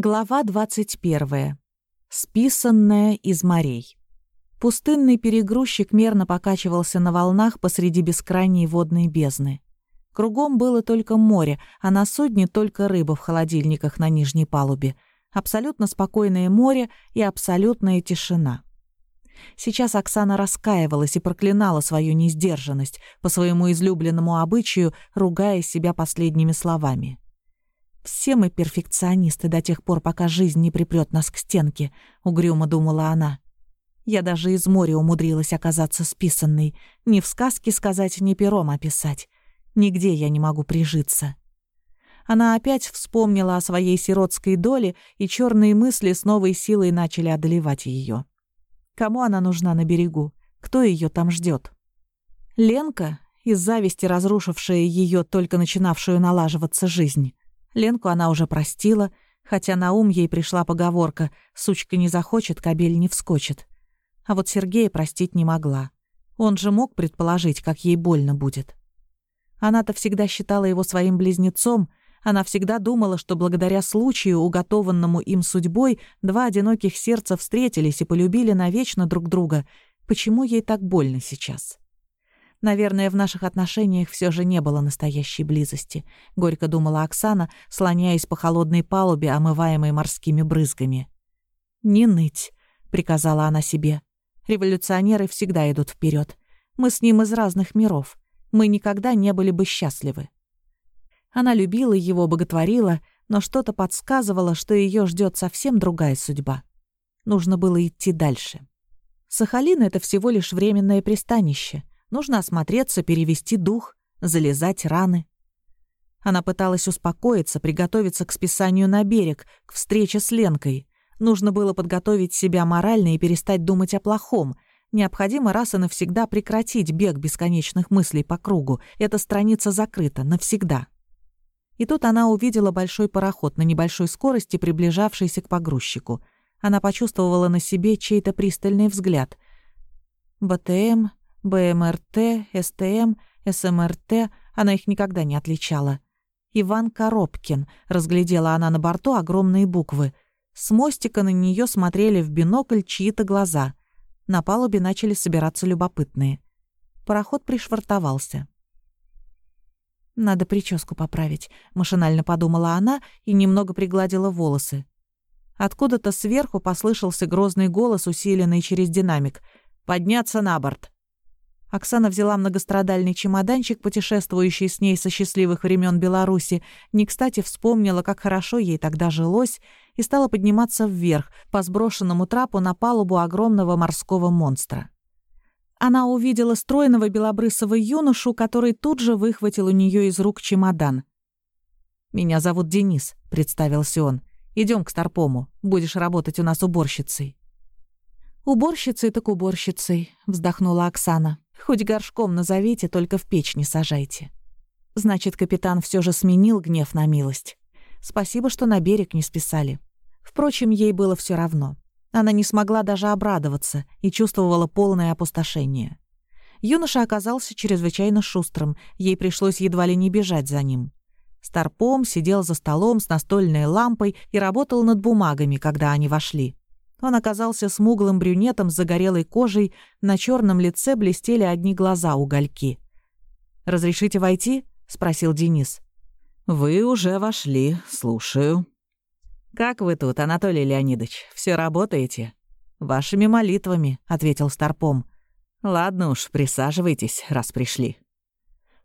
Глава 21. Списанная из морей. Пустынный перегрузчик мерно покачивался на волнах посреди бескрайней водной бездны. Кругом было только море, а на судне только рыба в холодильниках на нижней палубе. Абсолютно спокойное море и абсолютная тишина. Сейчас Оксана раскаивалась и проклинала свою несдержанность, по своему излюбленному обычаю, ругая себя последними словами. «Все мы перфекционисты до тех пор, пока жизнь не припрёт нас к стенке», — угрюмо думала она. «Я даже из моря умудрилась оказаться списанной. Ни в сказке сказать, ни пером описать. Нигде я не могу прижиться». Она опять вспомнила о своей сиротской доле, и черные мысли с новой силой начали одолевать ее. Кому она нужна на берегу? Кто ее там ждет? Ленка, из зависти разрушившая ее только начинавшую налаживаться жизнь. Ленку она уже простила, хотя на ум ей пришла поговорка «сучка не захочет, кобель не вскочит». А вот Сергея простить не могла. Он же мог предположить, как ей больно будет. Она-то всегда считала его своим близнецом, она всегда думала, что благодаря случаю, уготованному им судьбой, два одиноких сердца встретились и полюбили навечно друг друга. Почему ей так больно сейчас? Наверное, в наших отношениях все же не было настоящей близости, горько думала Оксана, слоняясь по холодной палубе, омываемой морскими брызгами. Не ныть, приказала она себе. Революционеры всегда идут вперед. Мы с ним из разных миров. Мы никогда не были бы счастливы. Она любила его, боготворила, но что-то подсказывало, что ее ждет совсем другая судьба. Нужно было идти дальше. Сахалин — это всего лишь временное пристанище. Нужно осмотреться, перевести дух, залезать раны. Она пыталась успокоиться, приготовиться к списанию на берег, к встрече с Ленкой. Нужно было подготовить себя морально и перестать думать о плохом. Необходимо раз и навсегда прекратить бег бесконечных мыслей по кругу. Эта страница закрыта навсегда. И тут она увидела большой пароход на небольшой скорости, приближавшийся к погрузчику. Она почувствовала на себе чей-то пристальный взгляд. БТМ, БМРТ, СТМ, СМРТ, она их никогда не отличала. «Иван Коробкин», — разглядела она на борту огромные буквы. С мостика на нее смотрели в бинокль чьи-то глаза. На палубе начали собираться любопытные. Пароход пришвартовался. «Надо прическу поправить», — машинально подумала она и немного пригладила волосы. Откуда-то сверху послышался грозный голос, усиленный через динамик. «Подняться на борт!» Оксана взяла многострадальный чемоданчик, путешествующий с ней со счастливых времен Беларуси, не кстати вспомнила, как хорошо ей тогда жилось, и стала подниматься вверх, по сброшенному трапу на палубу огромного морского монстра. Она увидела стройного белобрысого юношу, который тут же выхватил у нее из рук чемодан. «Меня зовут Денис», — представился он. Идем к Старпому, будешь работать у нас уборщицей». «Уборщицей так уборщицей», — вздохнула Оксана. Хоть горшком назовите, только в печь не сажайте. Значит, капитан все же сменил гнев на милость. Спасибо, что на берег не списали. Впрочем, ей было все равно. Она не смогла даже обрадоваться и чувствовала полное опустошение. Юноша оказался чрезвычайно шустрым, ей пришлось едва ли не бежать за ним. Старпом сидел за столом с настольной лампой и работал над бумагами, когда они вошли. Он оказался смуглым брюнетом с загорелой кожей, на черном лице блестели одни глаза угольки. «Разрешите войти?» — спросил Денис. «Вы уже вошли, слушаю». «Как вы тут, Анатолий Леонидович, все работаете?» «Вашими молитвами», — ответил Старпом. «Ладно уж, присаживайтесь, раз пришли».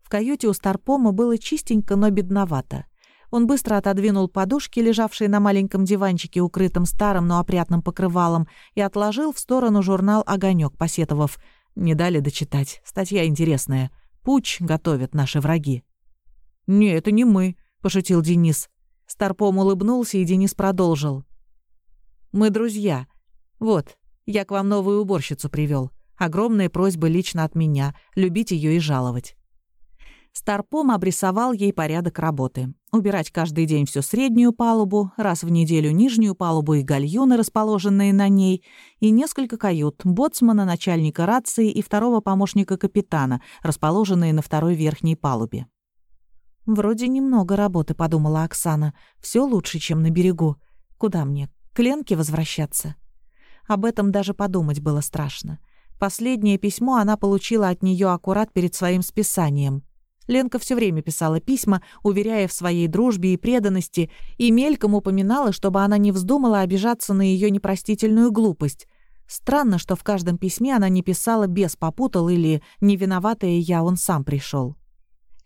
В каюте у Старпома было чистенько, но бедновато. Он быстро отодвинул подушки, лежавшие на маленьком диванчике, укрытом старым, но опрятным покрывалом, и отложил в сторону журнал «Огонек», посетовав. «Не дали дочитать. Статья интересная. Путь готовят наши враги». «Не, это не мы», — пошутил Денис. Старпом улыбнулся, и Денис продолжил. «Мы друзья. Вот, я к вам новую уборщицу привел. Огромные просьбы лично от меня, любить ее и жаловать». Старпом обрисовал ей порядок работы. Убирать каждый день всю среднюю палубу, раз в неделю нижнюю палубу и гальюны, расположенные на ней, и несколько кают, боцмана, начальника рации и второго помощника капитана, расположенные на второй верхней палубе. «Вроде немного работы», — подумала Оксана. Все лучше, чем на берегу. Куда мне? К Ленке возвращаться? Об этом даже подумать было страшно. Последнее письмо она получила от нее аккурат перед своим списанием. Ленка все время писала письма, уверяя в своей дружбе и преданности, и мельком упоминала, чтобы она не вздумала обижаться на ее непростительную глупость. Странно, что в каждом письме она не писала «без попутал» или «не виноватая я, он сам пришел.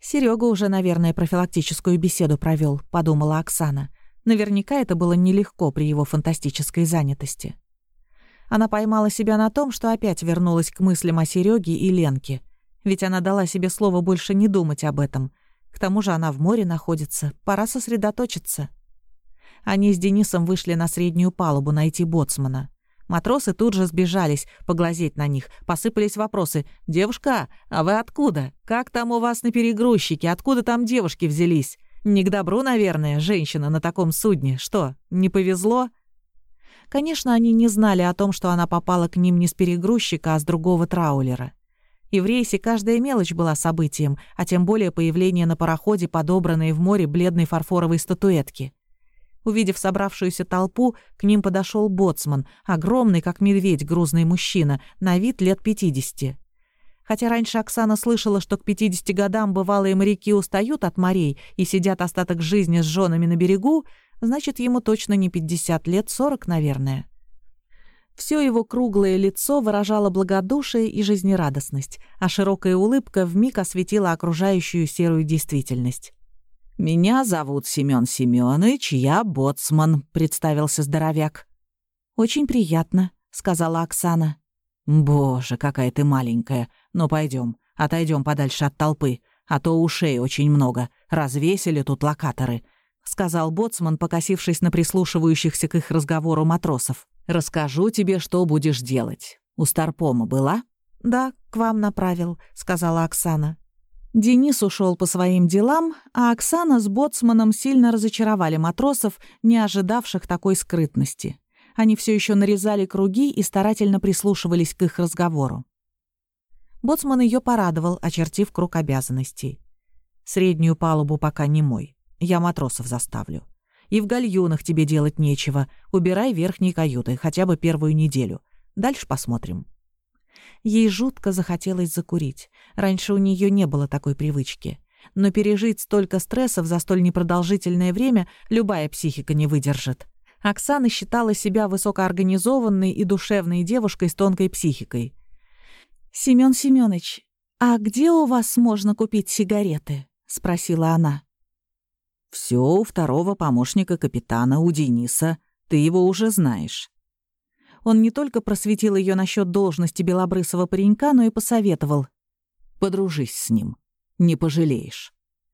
Серега уже, наверное, профилактическую беседу провел, подумала Оксана. Наверняка это было нелегко при его фантастической занятости. Она поймала себя на том, что опять вернулась к мыслям о Сереге и Ленке. Ведь она дала себе слово больше не думать об этом. К тому же она в море находится, пора сосредоточиться. Они с Денисом вышли на среднюю палубу найти боцмана. Матросы тут же сбежались, поглазеть на них. Посыпались вопросы. «Девушка, а вы откуда? Как там у вас на перегрузчике? Откуда там девушки взялись? Не к добру, наверное, женщина на таком судне. Что, не повезло?» Конечно, они не знали о том, что она попала к ним не с перегрузчика, а с другого траулера. И в рейсе каждая мелочь была событием, а тем более появление на пароходе подобранной в море бледной фарфоровой статуэтки. Увидев собравшуюся толпу, к ним подошел боцман, огромный, как медведь, грузный мужчина, на вид лет 50. Хотя раньше Оксана слышала, что к 50 годам бывалые моряки устают от морей и сидят остаток жизни с женами на берегу, Значит, ему точно не 50 лет, 40, наверное. Все его круглое лицо выражало благодушие и жизнерадостность, а широкая улыбка вмиг осветила окружающую серую действительность. «Меня зовут Семён Семёныч, я боцман», — представился здоровяк. «Очень приятно», — сказала Оксана. «Боже, какая ты маленькая. Ну, пойдем, отойдем подальше от толпы, а то ушей очень много. Развесили тут локаторы сказал боцман, покосившись на прислушивающихся к их разговору матросов. «Расскажу тебе, что будешь делать. У Старпома была?» «Да, к вам направил», — сказала Оксана. Денис ушел по своим делам, а Оксана с боцманом сильно разочаровали матросов, не ожидавших такой скрытности. Они все еще нарезали круги и старательно прислушивались к их разговору. Боцман ее порадовал, очертив круг обязанностей. «Среднюю палубу пока не мой. Я матросов заставлю. И в гальюнах тебе делать нечего. Убирай верхние каюты, хотя бы первую неделю. Дальше посмотрим». Ей жутко захотелось закурить. Раньше у нее не было такой привычки. Но пережить столько стрессов за столь непродолжительное время любая психика не выдержит. Оксана считала себя высокоорганизованной и душевной девушкой с тонкой психикой. «Семён Семёныч, а где у вас можно купить сигареты?» — спросила она. Все у второго помощника капитана, у Дениса. Ты его уже знаешь». Он не только просветил ее насчет должности белобрысого паренька, но и посоветовал. «Подружись с ним. Не пожалеешь».